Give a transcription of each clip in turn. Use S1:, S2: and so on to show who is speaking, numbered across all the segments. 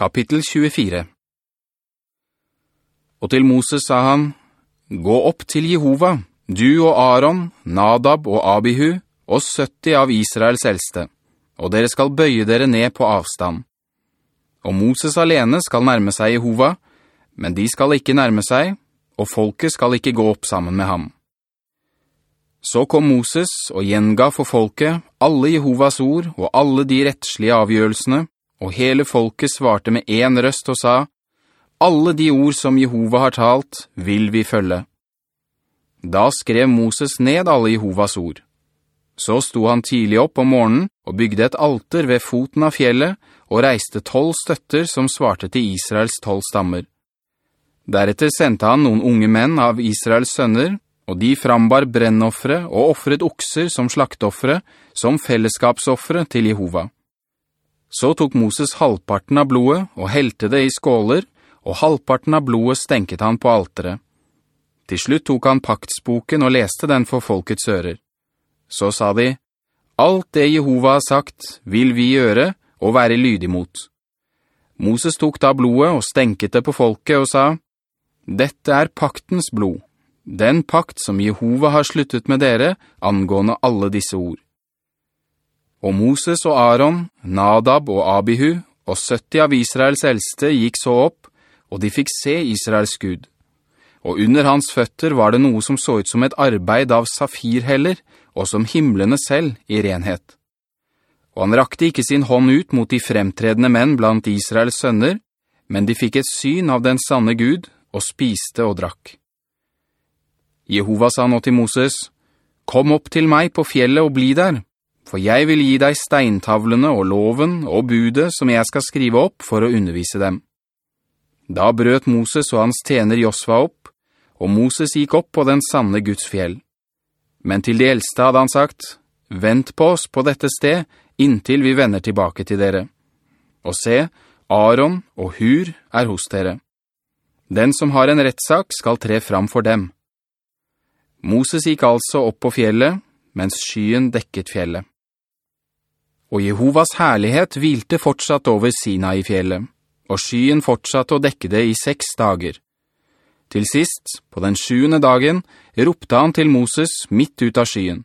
S1: Kapittel 24 Og til Moses sa han, «Gå opp til Jehova, du og Aaron, Nadab og Abihu, og 70 av Israels eldste, og dere skal bøye dere ned på avstand. Og Moses alene skal nærme seg Jehova, men de skal ikke nærme seg, og folket skal ikke gå opp sammen med ham.» Så kom Moses og gjenga for folket alle Jehovas ord og alle de rettslige avgjørelsene, og hele folket svarte med en røst og sa, «Alle de ord som Jehova har talt, vil vi følge.» Da skrev Moses ned alle Jehovas ord. Så sto han tidlig opp om morgenen og bygde et alter ved foten av fjellet og reiste tolv støtter som svarte til Israels tolv stammer. Deretter sendte han noen unge menn av Israels sønner og de frambar brennoffere og offret okser som slaktoffere, som fellesskapsoffere til Jehova. Så tok Moses halvparten av blodet og helte det i skåler, og halvparten av blodet stenket han på altere. Til slutt tok han paktsboken og leste den for folkets ører. Så sa de, «Alt det Jehova har sagt vil vi gjøre og være lydig mot.» Moses tok da blodet og stenket det på folket og sa, «Dette er paktens blod.» den pakt som Jehova har sluttet med dere angående alle disse ord. Og Moses og Aaron, Nadab og Abihu og 70 av Israels eldste gikk så opp, og de fikk se Israels Gud. Og under hans føtter var det noe som så ut som et arbeid av safirheller, og som himmelene selv i renhet. Og han rakte ikke sin hånd ut mot de fremtredende menn blant Israels sønner, men de fikk et syn av den sanne Gud, og spiste og drakk. Jehova sa nå til Moses, «Kom opp til meg på fjellet og bli der, for jeg vil gi deg steintavlene og loven og budet som jeg skal skrive opp for å undervise dem.» Da brøt Moses og hans tjener Josva opp, og Moses gikk opp på den sanne Guds fjell. Men til de eldste hadde han sagt, «Vent på oss på dette sted, inntil vi vender tilbake til dere. Og se, Aaron og Hur er hos dere. Den som har en rettsak skal tre fram for dem.» Moses gikk altså opp på fjellet, mens skyen dekket fjellet. Og Jehovas herlighet hvilte fortsatt over Sinai-fjellet, og skyen fortsatte å dekke det i seks dager. Til sist, på den sjuende dagen, ropte han til Moses midt ut av skyen.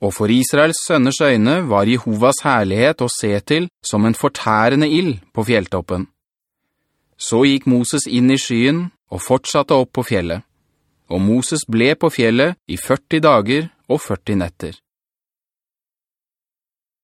S1: Og for Israels sønners øyne var Jehovas herlighet å se til som en fortærende ild på fjelltoppen. Så gikk Moses inn i skyen og fortsatte opp på fjellet og Moses ble på fjellet i 40 dager og 40 netter.